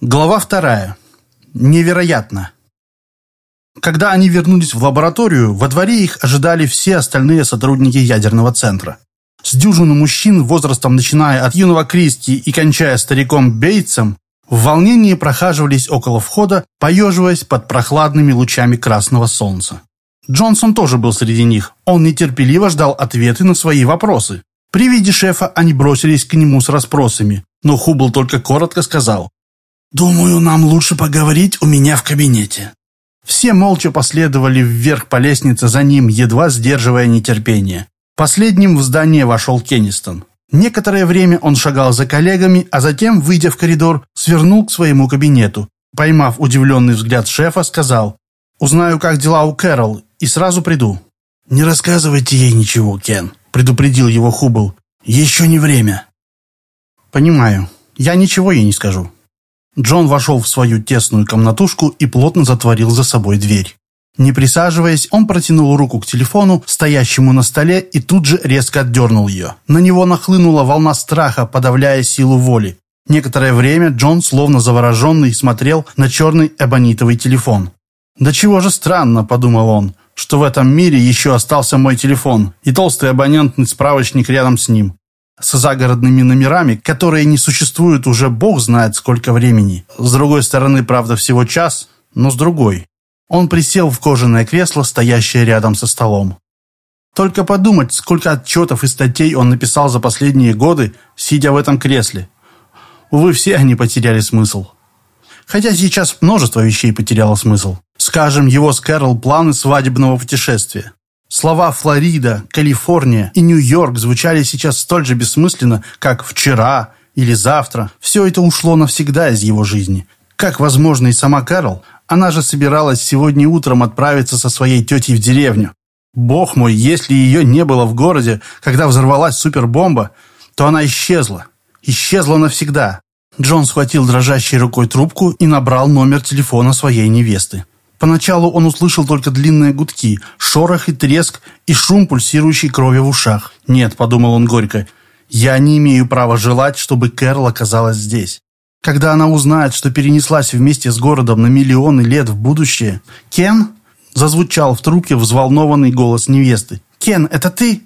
Глава вторая. Невероятно. Когда они вернулись в лабораторию, во дворе их ожидали все остальные сотрудники ядерного центра. С дюжину мужчин возрастом, начиная от юного Кристи и кончая стариком Бейтсом, в волнении прохаживались около входа, поеживаясь под прохладными лучами красного солнца. Джонсон тоже был среди них. Он нетерпеливо ждал ответы на свои вопросы. При виде шефа они бросились к нему с расспросами, но Хубл только коротко сказал «Думаю, нам лучше поговорить у меня в кабинете». Все молча последовали вверх по лестнице за ним, едва сдерживая нетерпение. Последним в здание вошел Кеннистон. Некоторое время он шагал за коллегами, а затем, выйдя в коридор, свернул к своему кабинету. Поймав удивленный взгляд шефа, сказал «Узнаю, как дела у Кэрол, и сразу приду». «Не рассказывайте ей ничего, Кен», — предупредил его Хубл. «Еще не время». «Понимаю. Я ничего ей не скажу». Джон вошел в свою тесную комнатушку и плотно затворил за собой дверь. Не присаживаясь, он протянул руку к телефону, стоящему на столе, и тут же резко отдернул ее. На него нахлынула волна страха, подавляя силу воли. Некоторое время Джон, словно завороженный, смотрел на черный эбонитовый телефон. «Да чего же странно», — подумал он, — «что в этом мире еще остался мой телефон и толстый абонентный справочник рядом с ним с загородными номерами, которые не существуют уже бог знает сколько времени. С другой стороны, правда, всего час, но с другой. Он присел в кожаное кресло, стоящее рядом со столом. Только подумать, сколько отчетов и статей он написал за последние годы, сидя в этом кресле. Увы, все они потеряли смысл. Хотя сейчас множество вещей потеряло смысл. Скажем, его с Кэрол планы свадебного путешествия. Слова «Флорида», «Калифорния» и «Нью-Йорк» звучали сейчас столь же бессмысленно, как «вчера» или «завтра». Все это ушло навсегда из его жизни. Как, возможно, и сама Кэрол, она же собиралась сегодня утром отправиться со своей тетей в деревню. Бог мой, если ее не было в городе, когда взорвалась супербомба, то она исчезла. Исчезла навсегда. Джон схватил дрожащей рукой трубку и набрал номер телефона своей невесты. Поначалу он услышал только длинные гудки, шорох и треск и шум пульсирующей крови в ушах. «Нет», — подумал он горько, — «я не имею права желать, чтобы Кэрол оказалась здесь». Когда она узнает, что перенеслась вместе с городом на миллионы лет в будущее... «Кен?» — зазвучал в трубке взволнованный голос невесты. «Кен, это ты?»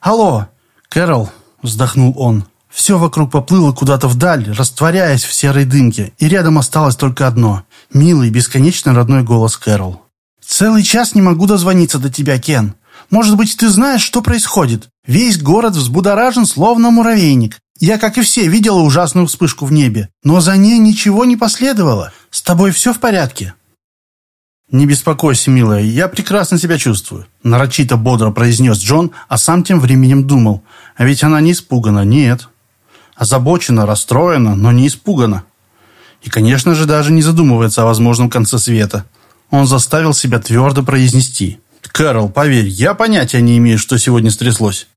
«Алло!» «Кэрол!» — вздохнул он. Все вокруг поплыло куда-то вдаль, растворяясь в серой дымке, и рядом осталось только одно — милый, бесконечно родной голос Кэрол. «Целый час не могу дозвониться до тебя, Кен. Может быть, ты знаешь, что происходит? Весь город взбудоражен, словно муравейник. Я, как и все, видела ужасную вспышку в небе, но за ней ничего не последовало. С тобой все в порядке?» «Не беспокойся, милая, я прекрасно себя чувствую», — нарочито бодро произнес Джон, а сам тем временем думал. «А ведь она не испугана, нет, озабочена, расстроена, но не испугана. И, конечно же, даже не задумывается о возможном конце света. Он заставил себя твердо произнести. «Кэрол, поверь, я понятия не имею, что сегодня стряслось».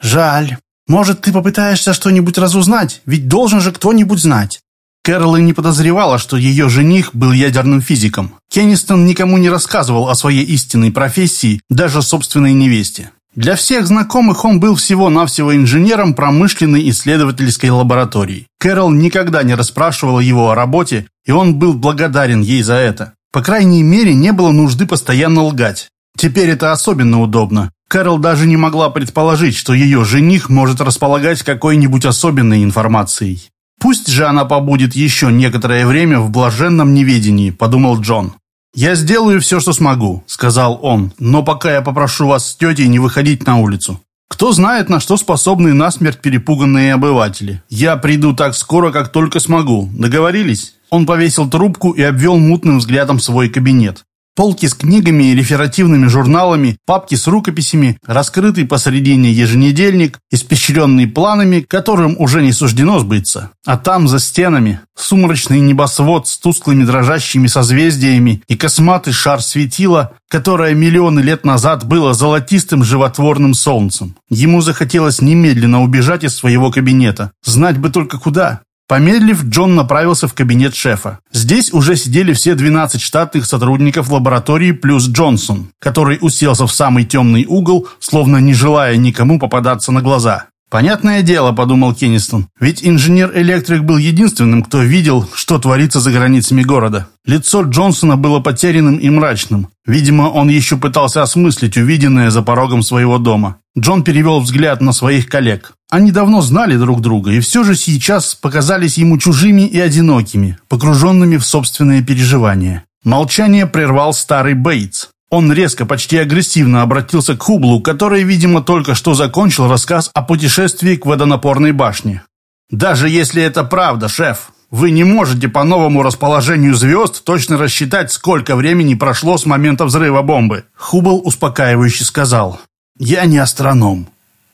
«Жаль. Может, ты попытаешься что-нибудь разузнать? Ведь должен же кто-нибудь знать». Кэрол и не подозревала, что ее жених был ядерным физиком. Кеннистон никому не рассказывал о своей истинной профессии, даже собственной невесте. Для всех знакомых он был всего-навсего инженером промышленной исследовательской лаборатории. Кэрол никогда не расспрашивала его о работе, и он был благодарен ей за это. По крайней мере, не было нужды постоянно лгать. Теперь это особенно удобно. Кэрол даже не могла предположить, что ее жених может располагать какой-нибудь особенной информацией. «Пусть же она побудет еще некоторое время в блаженном неведении», – подумал Джон. «Я сделаю все, что смогу», — сказал он, «но пока я попрошу вас с тетей не выходить на улицу. Кто знает, на что способны насмерть перепуганные обыватели. Я приду так скоро, как только смогу. Договорились?» Он повесил трубку и обвел мутным взглядом свой кабинет. Полки с книгами и реферативными журналами, папки с рукописями, раскрытый посредине еженедельник, испещренный планами, которым уже не суждено сбыться. А там, за стенами, сумрачный небосвод с тусклыми дрожащими созвездиями и косматый шар светила, которое миллионы лет назад было золотистым животворным солнцем. Ему захотелось немедленно убежать из своего кабинета. Знать бы только куда. Помедлив, Джон направился в кабинет шефа. Здесь уже сидели все 12 штатных сотрудников лаборатории плюс Джонсон, который уселся в самый темный угол, словно не желая никому попадаться на глаза. «Понятное дело», — подумал Кеннистон, ведь инженер-электрик был единственным, кто видел, что творится за границами города. Лицо Джонсона было потерянным и мрачным. Видимо, он еще пытался осмыслить увиденное за порогом своего дома. Джон перевел взгляд на своих коллег. Они давно знали друг друга, и все же сейчас показались ему чужими и одинокими, погруженными в собственные переживания. Молчание прервал старый Бейтс. Он резко, почти агрессивно обратился к Хублу, который, видимо, только что закончил рассказ о путешествии к водонапорной башне. «Даже если это правда, шеф, вы не можете по новому расположению звезд точно рассчитать, сколько времени прошло с момента взрыва бомбы», Хубл успокаивающе сказал. «Я не астроном,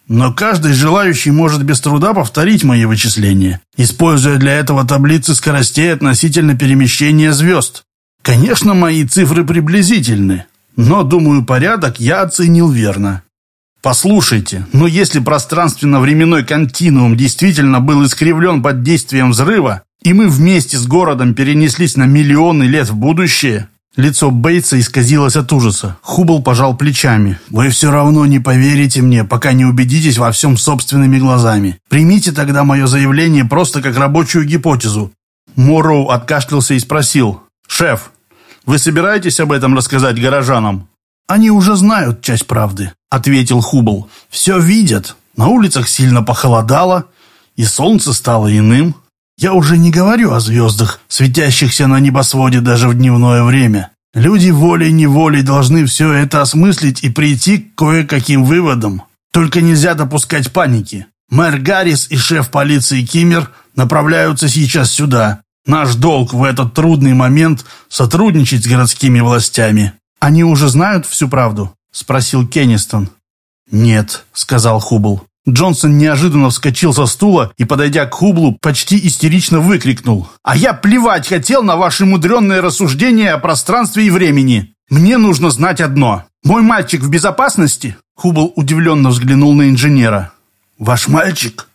но каждый желающий может без труда повторить мои вычисления, используя для этого таблицы скоростей относительно перемещения звезд. Конечно, мои цифры приблизительны, но, думаю, порядок я оценил верно. Послушайте, но если пространственно-временной континуум действительно был искривлен под действием взрыва, и мы вместе с городом перенеслись на миллионы лет в будущее, Лицо Бейтса исказилось от ужаса. Хубл пожал плечами. «Вы все равно не поверите мне, пока не убедитесь во всем собственными глазами. Примите тогда мое заявление просто как рабочую гипотезу». Морроу откашлялся и спросил. «Шеф, вы собираетесь об этом рассказать горожанам?» «Они уже знают часть правды», — ответил Хубл. «Все видят. На улицах сильно похолодало, и солнце стало иным. Я уже не говорю о звездах, светящихся на небосводе даже в дневное время. Люди волей-неволей должны все это осмыслить и прийти к кое-каким выводам. Только нельзя допускать паники. Мэр Гаррис и шеф полиции Киммер направляются сейчас сюда. Наш долг в этот трудный момент сотрудничать с городскими властями. Они уже знают всю правду? Спросил Кеннистон. Нет, сказал Хубл. Джонсон неожиданно вскочил со стула и, подойдя к Хублу, почти истерично выкрикнул. «А я плевать хотел на ваши мудренные рассуждения о пространстве и времени. Мне нужно знать одно. Мой мальчик в безопасности?» Хубл удивленно взглянул на инженера. «Ваш мальчик?»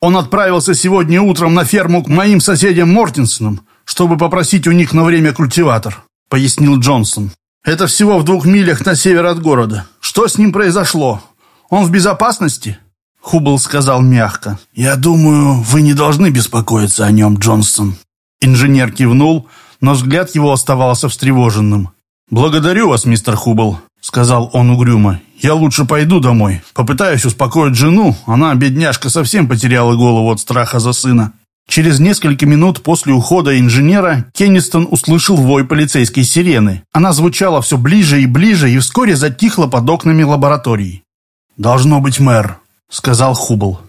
Он отправился сегодня утром на ферму к моим соседям Мортинсонам, чтобы попросить у них на время культиватор», — пояснил Джонсон. «Это всего в двух милях на север от города. Что с ним произошло? Он в безопасности?» Хубл сказал мягко. «Я думаю, вы не должны беспокоиться о нем, Джонсон». Инженер кивнул, но взгляд его оставался встревоженным. «Благодарю вас, мистер Хубл», — сказал он угрюмо. «Я лучше пойду домой. Попытаюсь успокоить жену. Она, бедняжка, совсем потеряла голову от страха за сына». Через несколько минут после ухода инженера Кеннистон услышал вой полицейской сирены. Она звучала все ближе и ближе и вскоре затихла под окнами лаборатории. «Должно быть мэр», — сказал Хубл.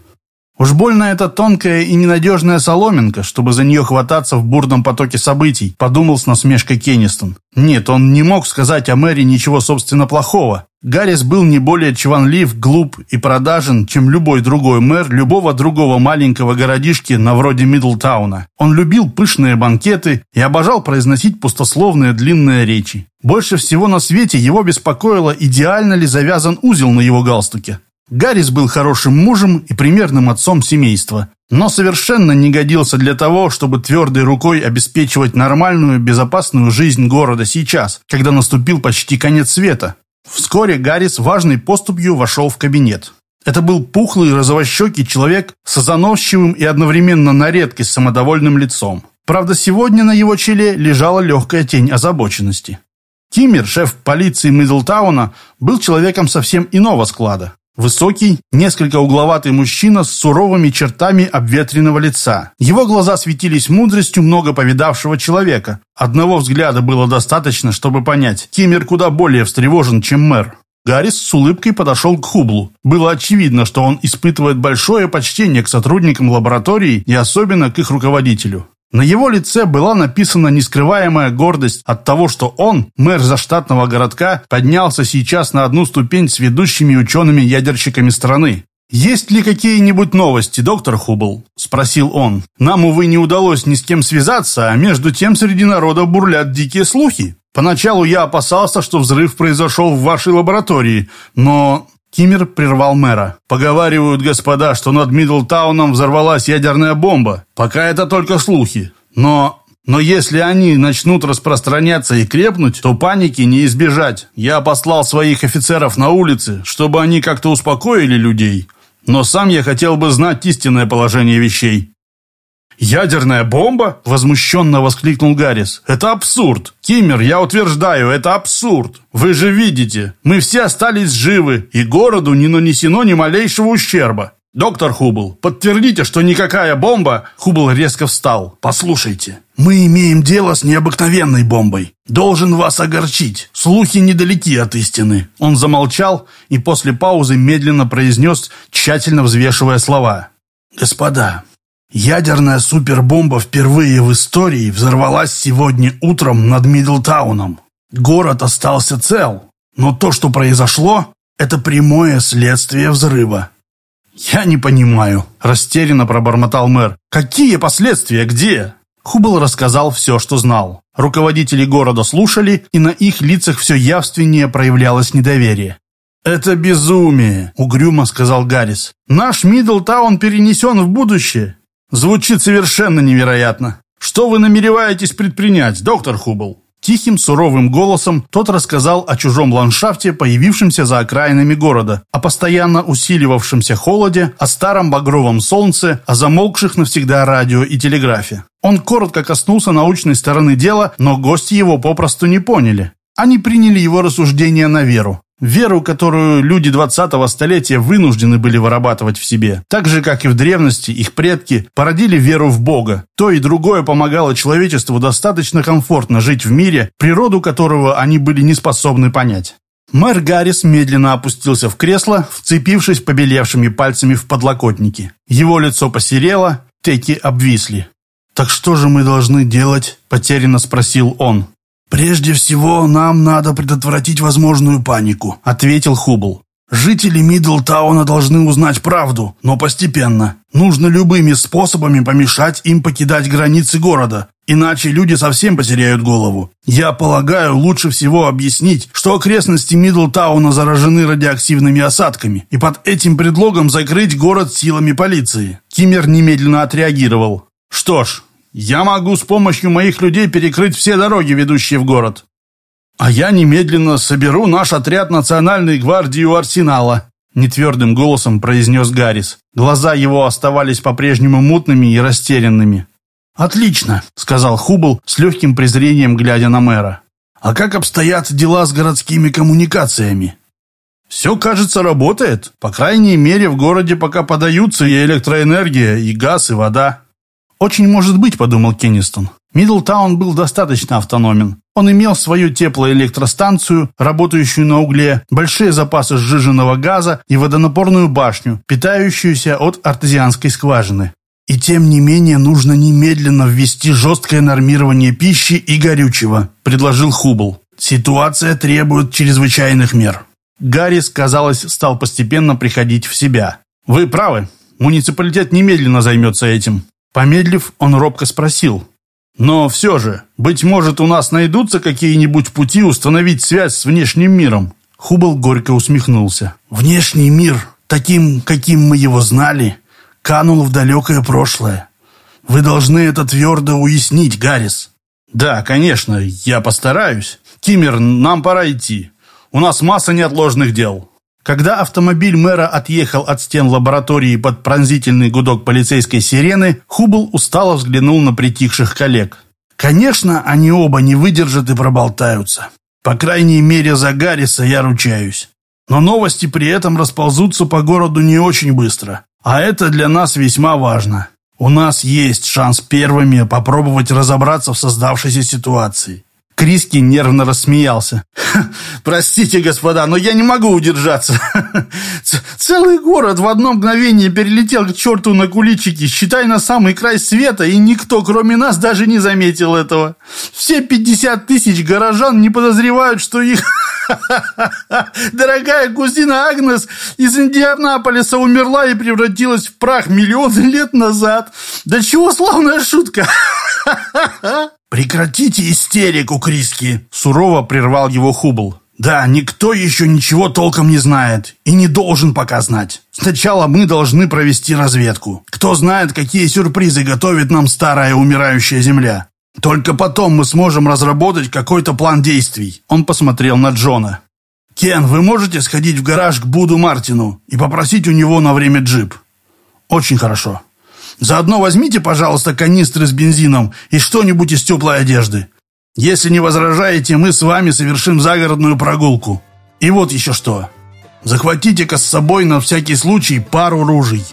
Уж больно это тонкая и ненадежная соломинка, чтобы за нее хвататься в бурном потоке событий, подумал с насмешкой Кеннистон. Нет, он не мог сказать о Мэри ничего собственно плохого. Гаррис был не более чванлив, глуп и продажен, чем любой другой мэр любого другого маленького городишки на вроде Мидлтауна. Он любил пышные банкеты и обожал произносить пустословные длинные речи. Больше всего на свете его беспокоило, идеально ли завязан узел на его галстуке. Гаррис был хорошим мужем и примерным отцом семейства, но совершенно не годился для того, чтобы твердой рукой обеспечивать нормальную, безопасную жизнь города сейчас, когда наступил почти конец света. Вскоре Гаррис важной поступью вошел в кабинет. Это был пухлый, розовощекий человек с заносчивым и одновременно на редкость самодовольным лицом. Правда, сегодня на его челе лежала легкая тень озабоченности. Киммер, шеф полиции Мидлтауна, был человеком совсем иного склада. Высокий, несколько угловатый мужчина с суровыми чертами обветренного лица. Его глаза светились мудростью много повидавшего человека. Одного взгляда было достаточно, чтобы понять, Киммер куда более встревожен, чем мэр. Гаррис с улыбкой подошел к Хублу. Было очевидно, что он испытывает большое почтение к сотрудникам лаборатории и особенно к их руководителю. На его лице была написана нескрываемая гордость от того, что он, мэр заштатного городка, поднялся сейчас на одну ступень с ведущими учеными-ядерщиками страны. «Есть ли какие-нибудь новости, доктор Хубл?» – спросил он. «Нам, увы, не удалось ни с кем связаться, а между тем среди народа бурлят дикие слухи. Поначалу я опасался, что взрыв произошел в вашей лаборатории, но Киммер прервал мэра. «Поговаривают, господа, что над Мидлтауном взорвалась ядерная бомба. Пока это только слухи. Но... Но если они начнут распространяться и крепнуть, то паники не избежать. Я послал своих офицеров на улицы, чтобы они как-то успокоили людей. Но сам я хотел бы знать истинное положение вещей». «Ядерная бомба?» – возмущенно воскликнул Гаррис. «Это абсурд! Киммер, я утверждаю, это абсурд! Вы же видите, мы все остались живы, и городу не нанесено ни малейшего ущерба. «Доктор Хубл, подтвердите, что никакая бомба...» Хубл резко встал. «Послушайте, мы имеем дело с необыкновенной бомбой. Должен вас огорчить. Слухи недалеки от истины». Он замолчал и после паузы медленно произнес, тщательно взвешивая слова. «Господа, ядерная супербомба впервые в истории взорвалась сегодня утром над Мидлтауном. Город остался цел, но то, что произошло, это прямое следствие взрыва. «Я не понимаю», – растерянно пробормотал мэр. «Какие последствия? Где?» Хубл рассказал все, что знал. Руководители города слушали, и на их лицах все явственнее проявлялось недоверие. «Это безумие», – угрюмо сказал Гаррис. «Наш Миддлтаун перенесен в будущее. Звучит совершенно невероятно. Что вы намереваетесь предпринять, доктор Хубл?» Тихим, суровым голосом тот рассказал о чужом ландшафте, появившемся за окраинами города, о постоянно усиливавшемся холоде, о старом багровом солнце, о замолкших навсегда радио и телеграфе. Он коротко коснулся научной стороны дела, но гости его попросту не поняли. Они приняли его рассуждения на веру. Веру, которую люди 20-го столетия вынуждены были вырабатывать в себе. Так же, как и в древности, их предки породили веру в Бога. То и другое помогало человечеству достаточно комфортно жить в мире, природу которого они были не способны понять. Мэр Гаррис медленно опустился в кресло, вцепившись побелевшими пальцами в подлокотники. Его лицо посерело, теки обвисли. «Так что же мы должны делать?» – потерянно спросил он. «Прежде всего, нам надо предотвратить возможную панику», — ответил Хубл. «Жители Миддлтауна должны узнать правду, но постепенно. Нужно любыми способами помешать им покидать границы города, иначе люди совсем потеряют голову. Я полагаю, лучше всего объяснить, что окрестности Миддлтауна заражены радиоактивными осадками, и под этим предлогом закрыть город силами полиции». Киммер немедленно отреагировал. «Что ж, я могу с помощью моих людей перекрыть все дороги, ведущие в город. А я немедленно соберу наш отряд Национальной гвардии у Арсенала», нетвердым голосом произнес Гаррис. Глаза его оставались по-прежнему мутными и растерянными. «Отлично», — сказал Хубл с легким презрением, глядя на мэра. «А как обстоят дела с городскими коммуникациями?» «Все, кажется, работает. По крайней мере, в городе пока подаются и электроэнергия, и газ, и вода». «Очень может быть», — подумал Кеннистон. Миддлтаун был достаточно автономен. Он имел свою теплоэлектростанцию, работающую на угле, большие запасы сжиженного газа и водонапорную башню, питающуюся от артезианской скважины. И тем не менее нужно немедленно ввести жесткое нормирование пищи и горючего, предложил Хубл. Ситуация требует чрезвычайных мер. Гаррис, казалось, стал постепенно приходить в себя. Вы правы. Муниципалитет немедленно займется этим. Помедлив, он робко спросил. «Но все же, быть может, у нас найдутся какие-нибудь пути установить связь с внешним миром?» Хубл горько усмехнулся. «Внешний мир, таким, каким мы его знали, канул в далекое прошлое. Вы должны это твердо уяснить, Гаррис». «Да, конечно, я постараюсь. Киммер, нам пора идти. У нас масса неотложных дел». Когда автомобиль мэра отъехал от стен лаборатории под пронзительный гудок полицейской сирены, Хубл устало взглянул на притихших коллег. «Конечно, они оба не выдержат и проболтаются. По крайней мере, за Гарриса я ручаюсь. Но новости при этом расползутся по городу не очень быстро. А это для нас весьма важно. У нас есть шанс первыми попробовать разобраться в создавшейся ситуации. Криски нервно рассмеялся. «Простите, господа, но я не могу удержаться. Целый город в одно мгновение перелетел к черту на куличики, считай, на самый край света, и никто, кроме нас, даже не заметил этого. Все пятьдесят тысяч горожан не подозревают, что их дорогая кузина Агнес из Индианаполиса умерла и превратилась в прах миллионы лет назад. Да чего славная шутка!» «Прекратите истерику, Криски!» – сурово прервал его Хубл. «Да, никто еще ничего толком не знает и не должен пока знать. Сначала мы должны провести разведку. Кто знает, какие сюрпризы готовит нам старая умирающая Земля. Только потом мы сможем разработать какой-то план действий». Он посмотрел на Джона. Кен, вы можете сходить в гараж к Буду Мартину и попросить у него на время джип? Очень хорошо. Заодно возьмите, пожалуйста, канистры с бензином и что-нибудь из теплой одежды. Если не возражаете, мы с вами совершим загородную прогулку. И вот еще что. Захватите-ка с собой на всякий случай пару ружей.